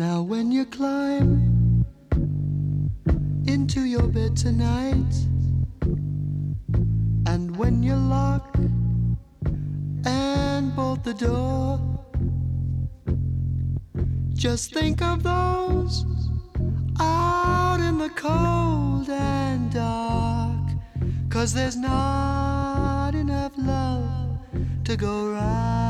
Now, when you climb into your bed tonight, and when you lock and bolt the door, just think of those out in the cold and dark. Cause there's not enough love to go round.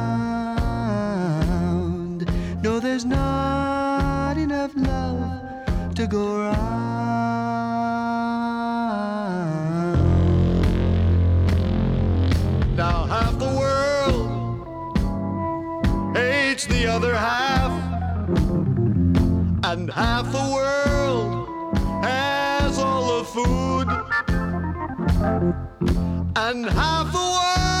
To go around. Now half the world hates the other half, and half the world has all the food, and half the world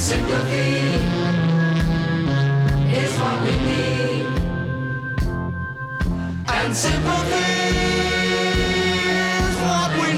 sympathy is what we need. And sympathy is what we